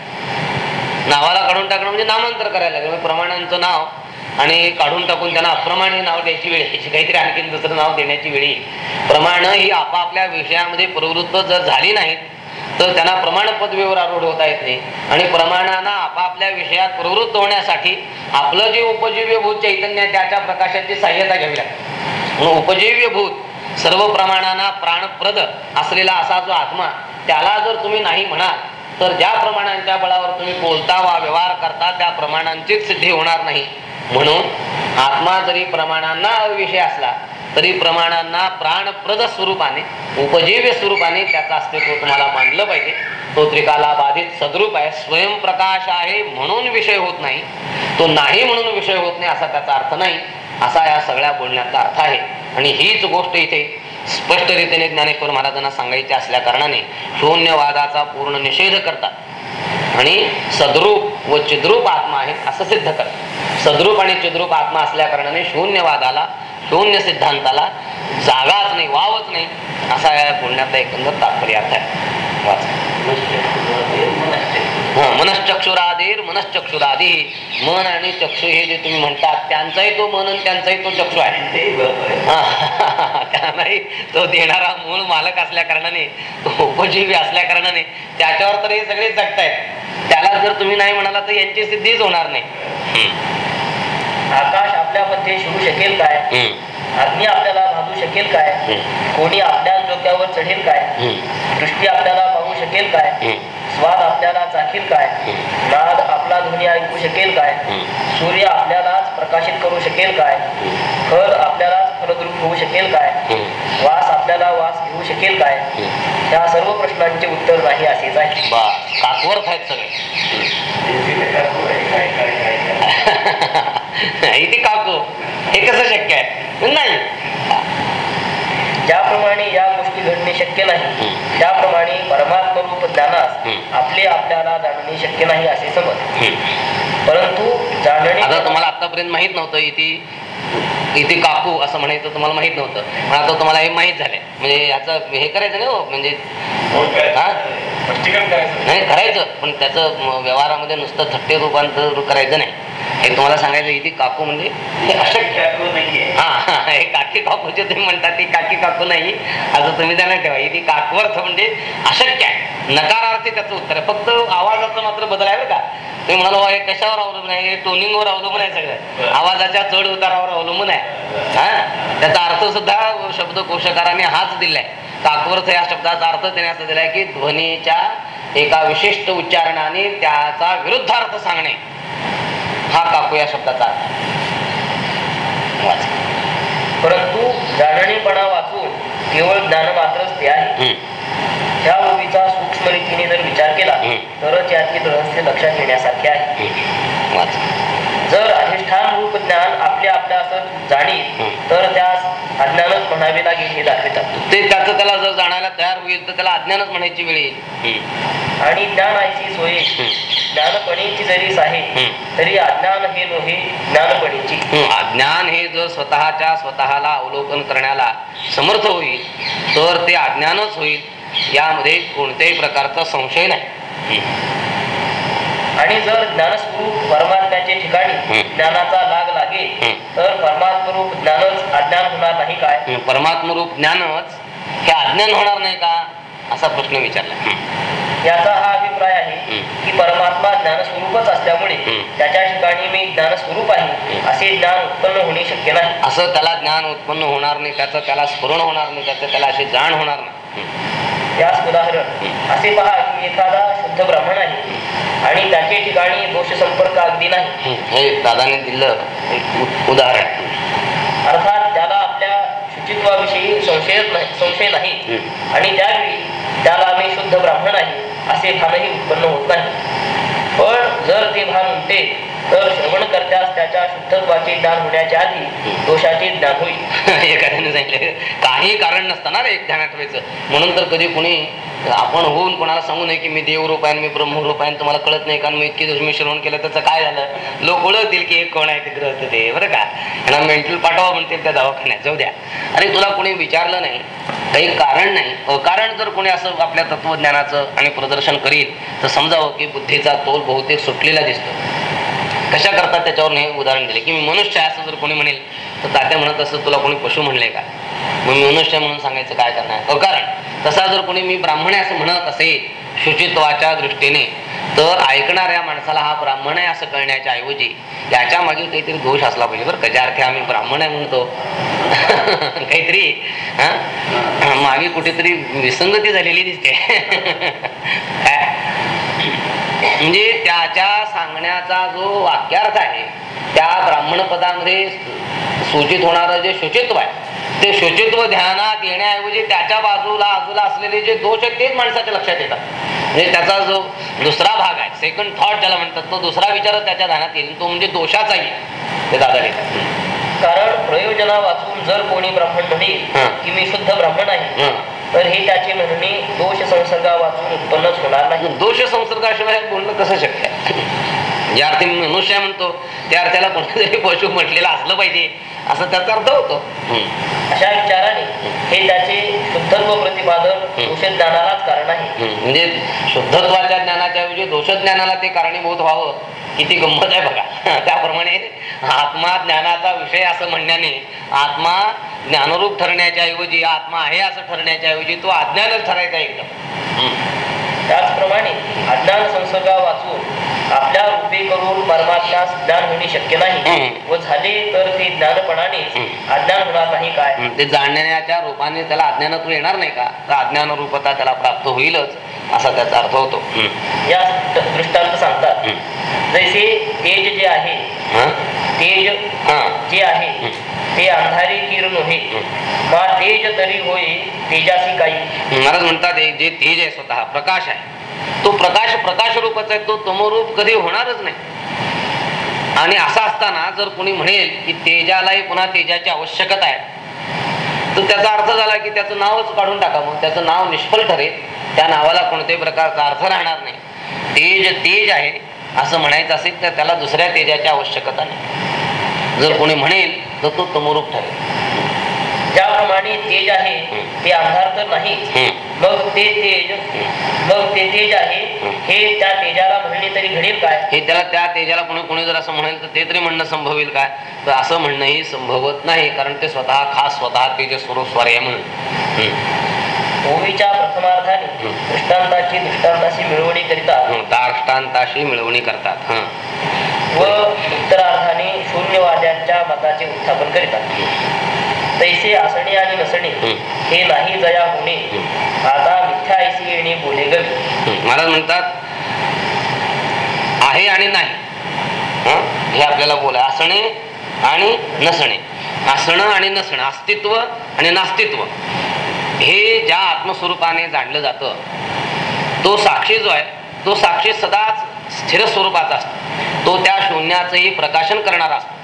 नावाला काढून टाकणं म्हणजे नामांतर करायला लागेल. म्हणजे प्रमाणांचं नाव आणि काढून टाकून त्यांना अप्रमाण हे नाव द्यायची वेळ काहीतरी आणखीन दुसरं नाव देण्याची वेळ येईल. प्रमाण ही आपापल्या विषयामध्ये प्रवृत्त जर झाली नाहीत तर त्यांना प्रमाण पदवीवर आरूढ होता येत नाही. आणि प्रमाणांना आपापल्या विषयात प्रवृत्त होण्यासाठी आपलं जे उपजीव्यभूत चैतन्य आहे त्याच्या प्रकाशाची सहाय्यता घ्यावी लागते. उपजीव्यभूत सर्व प्रमाणांना प्राणप्रद असलेला असा जो आत्मा त्याला जर तुम्ही नाही म्हणाल तर ज्या प्रमाणांच्या बळावर तुम्ही बोलता वा व्यवहार करता त्या प्रमाणांचीच सिद्धी होणार नाही. म्हणून आत्मा जरी प्रमाणांना अविषय असला तरी प्रमाणांना प्राणप्रद स्वरूपाने उपजीव्य स्वरूपाने त्याचं अस्तित्व तुम्हाला मानलं पाहिजे. तो त्रिकाला बाधित सद्रूप आहे स्वयंप्रकाश आहे म्हणून विषय होत नाही. तो नाही म्हणून विषय होत नाही असा त्याचा अर्थ नाही. असा या सगळ्या बोलण्याचा अर्थ आहे. आणि हीच गोष्ट इथे स्पष्ट रीतीने ज्ञानेश्वर महाराजांना सांगायची असल्या कारणाने शून्यवादाचा पूर्ण निषेध करतात. आणि सद्रूप व चिद्रूप आत्मा आहे असं सिद्ध करत सद्रूप आणि चिद्रूप आत्मा असल्या कारणाने शून्यवादाला शून्य सिद्धांताला जागाच नाही वावच नाही असा या पुण्याचा एकंदर तात्पर्य अर्थ आहे. हा मनश्चक्षुराधीर मनश्चक्षुराधी मन आणि चक्षु हे जे तुम्ही म्हणतात त्यांचाही तो मन आणि त्यांचाही तो चक्षु आहे. त्यांनाही तो देणारा मूळ मालक असल्या कारणाने तो उपजीवी असल्या कारणाने त्याच्यावर तर हे सगळे जगतायत. त्याला जर तुम्ही नाही म्हणाला तर यांची सिद्धीच होणार नाही. हम्म, आकाश आपल्यामध्ये शिरू शकेल काय? हम्म, अग्नी आपल्याला भाजू शकेल काय? हम्म, कोणी आपल्या डोक्यावर चढेल काय? दृष्टी आपल्याला पाहू शकेल काय? हम्म, स्वाद आपल्याला चाखेल काय? नाद आपला ध्वनी ऐकू शकेल काय? हम्म, सूर्य आपल्यालाच प्रकाशित करू शकेल काय? फळ आपल्यालाच फलद्रूप होऊ शकेल काय? हम्म, वास आपल्याला वास घेऊ शकेल काय. त्या सर्व प्रश्नांचे उत्तर नाही असेच आहे काकवर्थ आहेत सगळे इथे काकू हे कसं शक्य आहे नाही ज्याप्रमाणे या गोष्टी घडणे शक्य नाही. त्याप्रमाणे परमात्म रूप ज्ञानास. आपले आपल्याला जाणणे शक्य नाही असे समज. परंतु जाणणे आता तुम्हाला आतापर्यंत माहीत नव्हतं इथे इथे काकू असं म्हणायचं तुम्हाला माहीत नव्हतं पण आता तुम्हाला हे माहीत झालंय म्हणजे याचं हे करायचं नाही हो म्हणजे हा? नाही करायचं. पण त्याचं व्यवहारामध्ये नुसतं थट्टे रूपांतर करायचं नाही. हे तुम्हाला सांगायचं इथे काकू म्हणजे हे हा काकी काकूचे तुम्ही म्हणतात ती काकी काकू नाही. असं तुम्ही त्यांना ठेवा. इथे काकवर्थ म्हणजे अशक्य आहे. नकारार्थी त्याचं उत्तर आहे. फक्त आवाजाचं मात्र बदल आहे का. तुम्ही म्हणाल "वा, हे कशावर अवलंबून आहे? टोनिंगवर अवलंबून आहे सगळं. आवाजाच्या चढ उतारावर अवलंबून आहे. हा? त्याचा अर्थ सुद्धा शब्दकोशकाराने हाच दिलाय. काकवर्थ या शब्दाचा अर्थ त्याने असं दिलाय की ध्वनीच्या एका विशिष्ट उच्चारणाने त्याचा विरुद्धार्थ सांगणे हा काकू या शब्दाचा अर्थ. परंतु जाणणेपणा वाचून केवळ ज्ञान मात्रच ते आहे. त्या ओवीचा सूक्ष्म रीतीने जर विचार केला. तरच यातील रहस्य लक्षात घेण्यासारखे आहे. जर अधिष्ठान रूप ज्ञान आपल्या आपल्या असं जाणील हम्म. तर त्यास अज्ञानच म्हणावे लागेल हे दाखवितात ते त्याचं त्याला जर जाणायला तयार होईल तर त्याला अज्ञानच म्हणायची वेळ येईल. आणि ज्ञान आयची सोय. ज्ञानपणीची जरी आहे. तरी अज्ञान हे नोहे ज्ञानपणीची. अज्ञान हे जर स्वतःच्या स्वतःला अवलोकन करण्याला समर्थ होईल तर ते अज्ञानच होईल यामध्ये कोणत्याही प्रकारचा संशय नाही. आणि जर ज्ञानस्वरूप परमात्म्याचे ठिकाणी. ज्ञानाचा लाग हम्म. तर परमात्मरूप ज्ञानच अज्ञान होणार नाही काय. परमात्मरूप ज्ञानच हे अज्ञान होणार नाही का असा प्रश्न विचारला. याचा हा अभिप्राय आहे. की परमात्मा ज्ञानस्वरूपच असल्यामुळे हम्म. त्याच्या ठिकाणी मी ज्ञानस्वरूप आहे हम्म. असे ज्ञान उत्पन्न होणे शक्य नाही असं त्याला ज्ञान उत्पन्न होणार नाही त्याचं त्याला स्फुरण होणार नाही त्याचं त्याला अशी जाण होणार नाही. यास उदाहरण असे पहा की एखादा शुद्ध ब्राह्मण आहे आणि त्याचे ठिकाणी दोष संपर्क अगदी नाही. हे दादाने दिलं उदाहरण अर्थात त्याला आपल्या शुचित्वाविषयी संशयच नाही संशय नाही. आणि त्यावेळी त्याला मी शुद्ध ब्राह्मण आहे असे भानही उत्पन्न होत नाही पण जर ते भान उमटे तर श्रवण करत्यास त्याच्या शुद्धत्वाचे ज्ञान होण्याच्या आधी दोषाचे ज्ञान होईल. (laughs) एखाद्याने सांगितलं काही कारण नसतं ना रे एक ध्यानात म्हणून तर कधी कुणी आपण होऊन कोणाला सांगू नये की मी देवरूप आहे मी ब्रह्मरूप आहे तुम्हाला कळत नाही कारण मी इतकी दिवस मी श्रवण केलं त्याचं काय झालं? लोक ओळखतील की हे कोण आहे ते ग्रस्त ते बरं का? यांना मेंटल पाठवा म्हणतील त्या दवाखान्यात जाऊ द्या. अरे तुला कोणी विचारलं नाही काही कारण नाही अकारण जर कोणी असं आपल्या तत्वज्ञानाचं आणि प्रदर्शन करील तर समजावं की बुद्धीचा तोल बहुतेक सुटलेला दिसतो. कशा करतात त्याच्यावर हे उदाहरण दिले. की मी मनुष्य आहे असं जर कोणी म्हणेल तर तात्या म्हणत असं तुला कोणी पशु म्हणले का? मग मी मनुष्य म्हणून सांगायचं काय करणार? अकारण तसा जर कोणी मी ब्राह्मण आहे असं म्हणत असेल शुचित्वाच्या दृष्टीने तर ऐकणाऱ्या माणसाला हा ब्राह्मण आहे असं कळण्याच्या ऐवजी याच्या मागे काहीतरी दोष असला पाहिजे बरं कशा अर्थ अर्थी आम्ही ब्राह्मण आहे म्हणतो. (laughs) काहीतरी हा? मागे कुठेतरी विसंगती झालेली दिसते. (laughs) काय? म्हणजे त्याच्या सांगण्याचा जो वाक्यार्थ आहे त्या ब्राह्मण पदामध्ये सूचित होणारं जे शुचित्व आहे ते शुचित्व ध्यानात येण्याऐवजी त्याच्या बाजूला बाजूला असलेले जे दोष आहेत तेच माणसाच्या लक्षात येतात म्हणजे त्याचा जो दुसरा भाग आहे सेकंड थॉट ज्याला म्हणतात तो दुसरा विचार त्याच्या ध्यानात येईल तो म्हणजे दोषाचाही ते दादा लिहितात कारण प्रयोजना वाचून जर कोणी ब्राह्मण म्हणेल. की मी शुद्ध ब्राह्मण आहे. तर हे त्याचे म्हणणे दोष संसर्गा वाचून उत्पन्नच होणार नाही दोष संसर्गाशिवाय बोलणं कसं शक्य आहे ज्या अर्थी मनुष्य म्हणतो त्या अर्थाला कोणीतरी पशु म्हटलेला असलं पाहिजे असं त्याचा अर्थ होतो. अशा विचाराने हे त्याचे शुद्धत्व प्रतिपादन. दोष ज्ञानालाच कारण आहे. म्हणजे शुद्धत्वाच्या दोषज्ञानाला ते कारणीभूत व्हावं किती गंमत आहे बघा. (laughs) त्याप्रमाणे आत्मा ज्ञानाचा विषय असं म्हणण्याने आत्मा ज्ञानरूप ठरण्याच्या ऐवजी आत्मा आहे असं ठरण्याच्या ऐवजी तो अज्ञानच ठरायचा एकदम. त्याचप्रमाणे अज्ञान संसर्गा वाचून आपल्या रूपे करून परमात्म्यास ज्ञान होणे शक्य नाही. व झाले तर ते ज्ञानपणाने. अज्ञान होणार नाही काय ते जाणण्याच्या रूपाने त्याला अज्ञानत्व येणार नाही का तर अज्ञान रूपता त्याला प्राप्त होईलच असा त्याचा अर्थ होतो. या दृष्टांत सांगतात. जैसे तेज जे आहे? तेज. जे आहे ते अंधारे किरण होय मा तेज तरी होय तेजासी काही महाराज म्हणतात जे तेज आहे स्वतः प्रकाश आहे तो प्रकाश प्रकाश रूपाचा आहे तो तमोरूप कधी होणारच नाही. आणि असा असताना जर कोणी म्हणेल की तेजालाही पुन्हा तेजाची आवश्यकता आहे तर त्याचा अर्थ झाला की त्याचं नावच काढून टाका मग. त्याचं नाव निष्फळ ठरेल. त्या नावाला कोणत्याही प्रकारचा अर्थ राहणार नाही. तेज तेज आहे असं म्हणायचं असेल तर त्याला दुसऱ्या तेजाची आवश्यकता नाही. जर कोणी म्हणेल तर तो तमोरूप ठरेल. ज्याप्रमाणे तेज आहे ते अंधार तर नाही. मग ते तेज मग ते तेज आहे हे त्या तेजाला म्हणणे तरी घडेल काय हे त्याला त्या तेजाला कोणी कोणी जर असं म्हणेल तर ते तरी म्हणणं संभवेल काय तर असं म्हणणंही संभवत नाही कारण ते स्वतः खास स्वतः तेज स्वरूप स्वर आहे म्हणून. ओवीच्या प्रथमार्थाने दृष्टांताची दृष्टांताशी मिळवणी करिता मिळवणी करतात. व उत्तरार्थाने शून्यवाद्यांच्या मताचे उत्थापन करितात तैसे असणे आणि नसणे हं. नाही जया होणे. आता मिथ्या ऐसी येणे बोले गवी हं. महाराज म्हणतात आहे आणि नाही. हं? हे आपल्याला बोला. असणे आणि नसणे. असणं आणि नसणं अस्तित्व आणि नास्तित्व. हे ज्या आत्मस्वरूपाने जाणलं जातं तो साक्षी जो आहे तो साक्षी सदाच स्थिर स्वरूपाचा असतो. तो त्या शून्याचंही प्रकाशन करणारा असतो.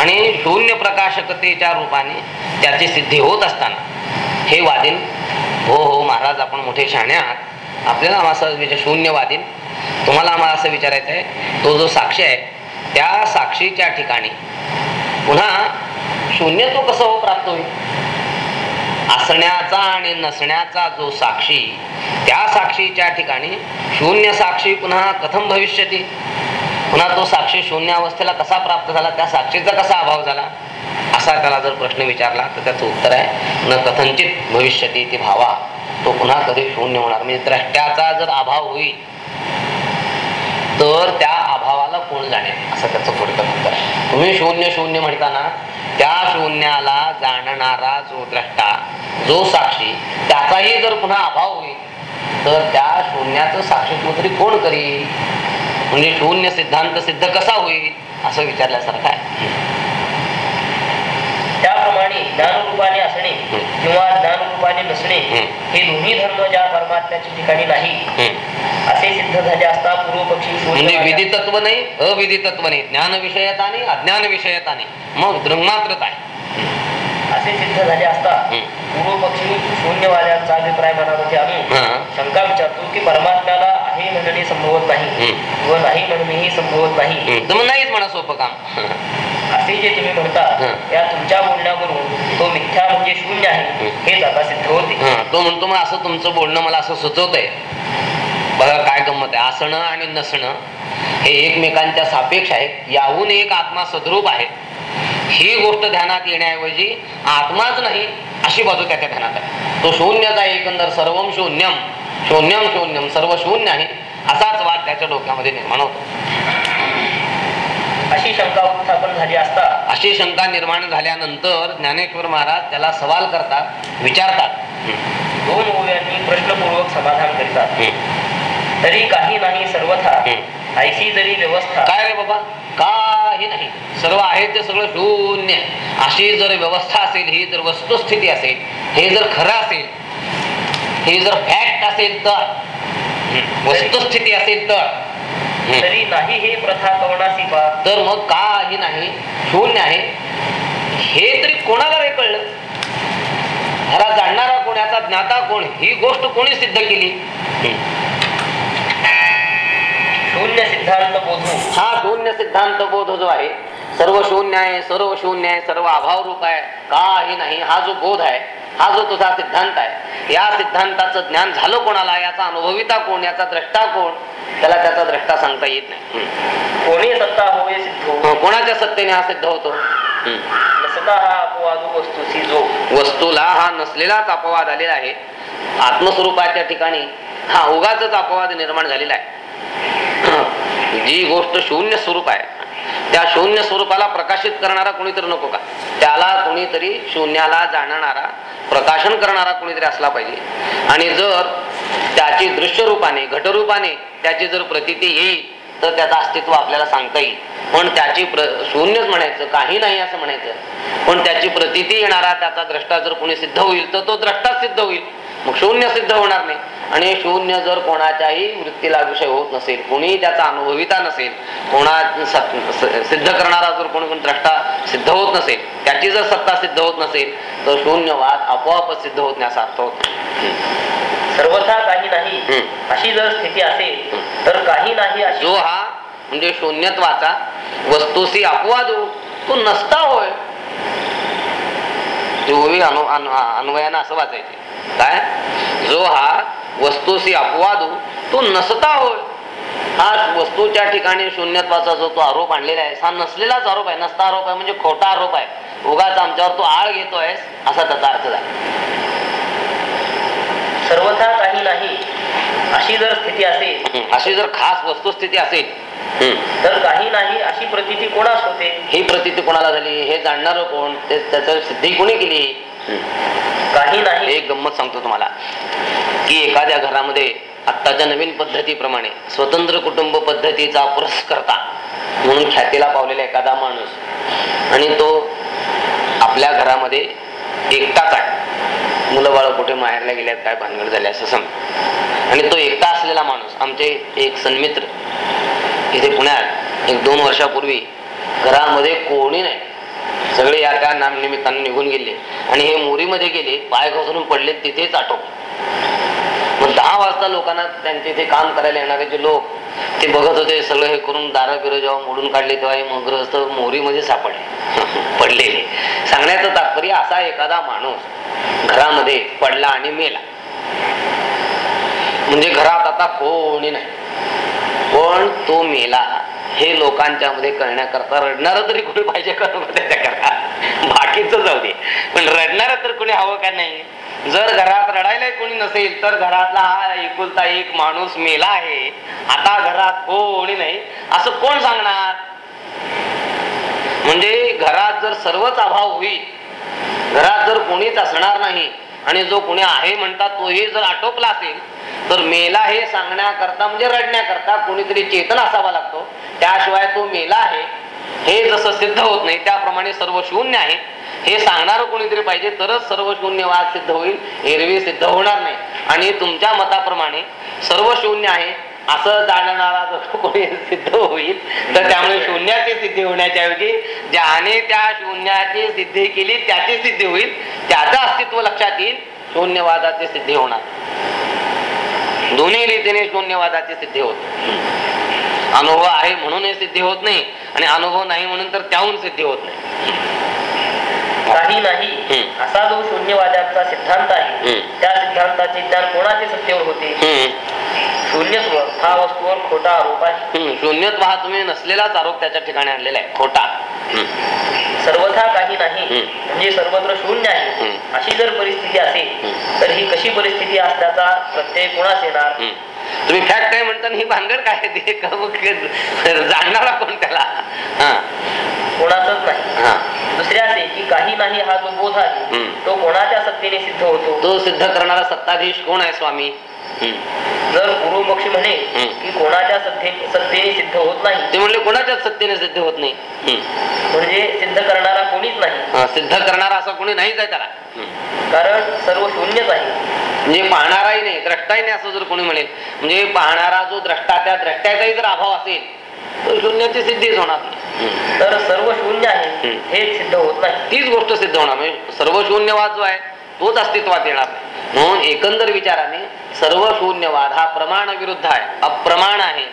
आणि शून्य प्रकाशकतेच्या रूपाने त्याची सिद्धी होत असताना हे वादीन हो हो महाराज आपण मोठे शहाणे आहात. आपल्याला आम्हाला असं विचार तुम्हाला आम्हाला असं विचारायचं आहे तो जो साक्षी आहे त्या साक्षीच्या ठिकाणी पुन्हा शून्य तो कसं हो प्राप्त होईल? असण्याचा आणि नसण्याचा जो साक्षी त्या साक्षीच्या ठिकाणी शून्य साक्षी पुन्हा कथम भविष्यती? पुन्हा तो साक्षी शून्य अवस्थेला कसा प्राप्त झाला त्या साक्षीचा कसा अभाव झाला असा त्याला जर प्रश्न विचारला तर त्याचं उत्तर आहे न कथंचित भविष्यती ती भावा. तो पुन्हा कधी शून्य होणार? म्हणजे द्रष्ट्याचा जर अभाव होईल तर त्या अभावाला कोण जाणे? असं त्याचं थोडक्यात उत्तर आहे. तुम्ही शून्य शून्य म्हणताना त्या शून्याला जाणणारा जो द्रष्टा जो साक्षी त्याचाही जर पुन्हा अभाव होईल तर त्या शून्याचं साक्षीत्व तरी कोण करील? म्हणजे शून्य सिद्धांत सिद्ध कसा होईल असं विचारल्यासारखं आहे त्याप्रमाणे ज्ञानरूपाने असणे किंवा ज्ञानरूपाने नसणे. हे दोन्ही धर्म ज्या परमात्म्याच्या ठिकाणी नाही. असे सिद्ध झाले असता पूर्व पक्षी म्हणजे शून्यवाद्या- विधी तत्व नाही अविधी तत्व नाही ज्ञान विषयताने अज्ञान विषयताने मग दृंगमात्रता आहे असे सिद्ध झाले असता हम्म. पूर्व पक्षी शून्यवाद्यांचा अभिप्राय मनामध्ये आणून. शंका विचारतो की परमात्म्याला आहे म्हणणे संभवत नाही. व नाही म्हणणेही संभवत नाही. नाहीच म्हणा सोपं काम. असे जे तुम्ही म्हणता हं. या तुमच्या बोलण्यावरून तो मिथ्या म्हणजे शून्य आहे. हं. हेच आता सिद्ध होते. तो म्हणतो मग असं तुमचं बोलणं मला असं सुचवत आहे बघा काय गंमत आहे. असणं आणि नसणं हे एकमेकांच्या सापेक्ष आहेत. याहून एक आत्मा सद्रूप आहे. ही गोष्ट ध्यानात येण्याऐवजी आत्माच नाही अशी बाजू त्याच्या ध्यानात आहे. तो शून्यच आहे एकंदर सर्वम शून्यम शून्यम शून्यम सर्व शून्य आहे. असाच वाद त्याच्या डोक्यामध्ये निर्माण होतो अशी शंका उत्थापन झाली असता अशी शंका निर्माण झाल्यानंतर ज्ञानेश्वर महाराज त्याला सवाल करतात विचारतात दोन ओव्यांनी प्रश्नपूर्वक समाधान करीतात. तरी काही नाही सर्वथा. ऐशी जरी व्यवस्था काय रे बाबा काही नाही सर्व आहे ते सगळं शून्य. अशी जर व्यवस्था असेल ही जर वस्तुस्थिती असेल हे जर खरं असेल हे जर फॅक्ट असेल तर. वस्तुस्थिती असेल तर. तरी नाही हे प्रथा कवणासी तर मग काही नाही शून्य आहे. हे तरी कोणाला रे कळलं? ह्याला जाणणारा कोण याचा ज्ञाता कोण ही गोष्ट कोणी सिद्ध केली. शून्य सिद्धांत बोधू. हा शून्य सिद्धांत बोध जो आहे सर्व शून्य आहे सर्व शून्य आहे सर्व अभाव रूप आहे काही नाही हा जो बोध आहे हा जो तुझा सिद्धांत आहे या सिद्धांताचं ज्ञान झालं कोणाला? याचा अनुभविता कोण? याचा द्रष्टा कोण? त्याला त्याचा द्रष्टा सांगता येत नाही. कोणी सत्ता होय सिद्धो हं, कोणाच्या सत्तेने हा सिद्ध होतो? हा वस्तूला हा नसलेलाच अपवाद आलेला आहे. आत्मस्वरूपाच्या ठिकाणी हा उगाच अपवाद निर्माण झालेला आहे. जी गोष्ट शून्य स्वरूप आहे त्या शून्य स्वरूपाला प्रकाशित करणारा कोणीतरी नको का? त्याला कोणीतरी शून्याला जाणणारा प्रकाशन करणारा कोणीतरी असला पाहिजे. आणि जर त्याची दृश्य रूपाने घटरूपाने त्याची जर प्रतीती येईल तर त्याचं अस्तित्व आपल्याला सांगता येईल. पण त्याची प्र शून्यच म्हणायचं काही नाही असं म्हणायचं. पण त्याची प्रतिती येणारा त्याचा द्रष्टा जर कोणी सिद्ध होईल तर तो द्रष्टा सिद्ध होईल. मग शून्य सिद्ध होणार नाही. आणि शून्य जर कोणाच्याही वृत्तीला विषय होत नसेल कोणी त्याचा अनुभविता नसेल कोणा सिद्ध करणारा जर कोणी कोणी द्रष्टा सिद्ध होत नसेल त्याची जर सत्ता सिद्ध होत नसेल तर शून्यवाद आपोआप सिद्ध होत नाही असा अर्थ होतो. सर्वथा काही नाही. अशी जर स्थिती असेल तर काही नाही जो हा म्हणजे शून्यत्वाचा वस्तूशी अपवाद हो, तो नसता होय. अनु अनु- अन्वयानं असं वाचायचे. काय? जो हा वस्तूशी अपवाद हो, तो नसता होय. हा वस्तूच्या ठिकाणी शून्यत्वाचा जो तो आरोप आणलेला आहे हा नसलेलाच आरोप आहे नसता आरोप आहे म्हणजे खोटा आरोप आहे. उगाच आमच्यावर तो आळ घेतोय असा त्याचा अर्थ झाला. सर्वथा काही नाही अशी जर स्थिती असेल. अशी जर खास वस्तुस्थिती असेल. तर काही नाही अशी प्रतीती कोणास होते? ही प्रतीती कोणाला झाली? हे जाणणार कोण? ते त्याचं सिद्धी कोणी केली? काही नाही. एक गंमत सांगतो तुम्हाला की एखाद्या घरामध्ये आत्ताच्या नवीन पद्धतीप्रमाणे स्वतंत्र कुटुंब पद्धतीचा पुरस्कर्ता म्हणून ख्यातीला पावलेला एखादा माणूस आणि तो आपल्या घरामध्ये एकटा काय मुलं बाळ कुठे माहेरला गेल्यात काय भानगड झाले असं सांग आणि तो एकटा असलेला माणूस आमचे एक सन्मित्र इथे पुण्यात एक दोन वर्षापूर्वी घरामध्ये कोणी नाही. सगळे या त्या नामनिमित्तानं निघून गेले. आणि हे मोरीमध्ये गेले पाय घसरून पडले तिथेच आटोप. मग दहा वाजता लोकांना त्यांचे ते काम करायला येणारे जे लोक ते बघत होते सगळं हे करून दारं बिरं जेव्हा मोडून काढले तेव्हा हे मग्रहस्थ ग्रहस्थ मोरीमध्ये सापडले. (laughs) पडलेले. सांगण्याचं तात्पर्य असा एखादा माणूस घरामध्ये पडला आणि मेला. म्हणजे घरात आता कोणी नाही. पण तो मेला. हे लोकांच्या मध्ये कळण्याकरता रडणार तरी कोणी पाहिजे का? म्हणजे त्याच्याकरता बाकीच जाऊ दे. पण रडणार तर कोणी हवं का नाही? जर घरात रडायला कोणी नसेल तर घरातला हा एकुलता एक माणूस मेला आहे. आता घरात कोणी नाही. असं कोण सांगणार? म्हणजे घरात जर सर्वच अभाव होईल घरात जर कोणीच असणार नाही आणि जो कोणी आहे म्हणतात तोही जर आटोपला असेल तर मेला हे सांगण्याकरता म्हणजे रडण्याकरता कोणीतरी चेतन असावा लागतो. त्याशिवाय तो मेला आहे. हे जसं सिद्ध होत नाही त्याप्रमाणे सर्व शून्य आहे. हे सांगणार कोणीतरी पाहिजे तरच सर्व शून्यवाद सिद्ध होईल एरवी सिद्ध होणार नाही. आणि तुमच्या मताप्रमाणे सर्व शून्य आहे असं जाणणारा जर (laughs) कोणी सिद्ध होईल तर त्यामुळे शून्याची सिद्धी होण्याच्या ऐवजी ज्याने त्या शून्याची सिद्धी केली त्याची सिद्धी होईल. त्याचं अस्तित्व लक्षात येईल शून्यवादाची सिद्धी होणार. दोन्ही रीतीने शून्यवादाची सिद्धी होते. अनुभव आहे म्हणून हे सिद्धी होत नाही आणि अनुभव नाही म्हणून तर त्याहून सिद्धी होत नाही काही नाही. असा जो शून्यवादाचा सिद्धांत आहे. त्या सिद्धांताचे ज्ञान कोणाचे सत्तेवर होते. शून्यत्व हा वस्तूवर खोटा आरोप आहे. शून्यत्व हा तुम्ही नसलेलाच आरोप त्याच्या ठिकाणी आणलेला आहे खोटा. सर्वथा काही नाही. म्हणजे सर्वत्र शून्य आहे. अशी जर परिस्थिती असेल. तर ही कशी परिस्थिती असल्याचा प्रत्यय कोणास येणार. तुम्ही फॅक्ट आहे म्हणता ही भानगड काय ते जाणणारा कोण त्याला? हा. कोणाचच नाही. हा. दुसरे असे की काही नाही हा जो बोध आहे. तो कोणाच्या सत्तेने सिद्ध होतो? तो सिद्ध करणारा सत्ताधीश कोण आहे स्वामी. जर पूर्व पक्षी म्हणे. की कोणाच्या सत्ते सत्तेने सिद्ध होत नाही ते म्हणले कोणाच्याच सत्तेने सिद्ध होत नाही. म्हणजे सिद्ध करणारा कोणीच नाही. सिद्ध करणारा असं कोणी नाहीच आहे त्याला. कारण सर्व शून्यच आहे. म्हणजे पाहणाराही नाही द्रष्टाही नाही असं जर कोणी म्हणेल. म्हणजे पाहणारा जो द्रष्टा त्या द्रष्ट्याचाही जर अभाव असेल तर शून्याची सिद्धीच होणार. तर सर्व शून्य आहे. हे सिद्ध होत नाही. तीच गोष्ट सिद्ध होणार. म्हणजे सर्व शून्यवाद जो आहे तोच अस्तित्वात येणार. म्हणून एकंदर विचाराने सर्व शून्यवाद हा प्रमाण विरुद्ध आहे अप्रमाण आहे.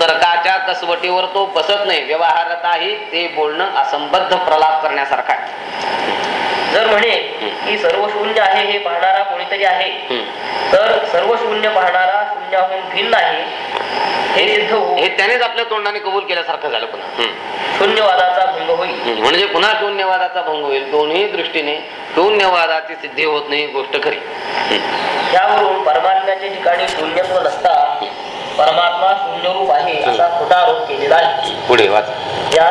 तर्काच्या कसवटीवर तो बसत नाही व्यवहारताही ते बोलणं असंबद्ध प्रलाप करण्यासारखा आहे जर म्हणे की सर्व शून्य आहे हे पाहणारा कोणीतरी आहे. तर सर्व शून्य पाहणारा शून्याहून भिन्न आहे हे सिद्ध हे त्यानेच आपल्या तोंडाने कबूल केल्यासारखं झालं पुन्हा. शून्यवादाचा भंग होईल. म्हणजे पुन्हा शून्यवादाचा भंग होईल दोन्ही दृष्टीने शून्यवादाची सिद्धी होत नाही गोष्ट खरी हम्म. यावरून परमात्म्याच्या ठिकाणी शून्यत्व नसता परमात्मा शून्यरूप आहे असा खोटा आरोप केलेला आहे. पुढे वाच. या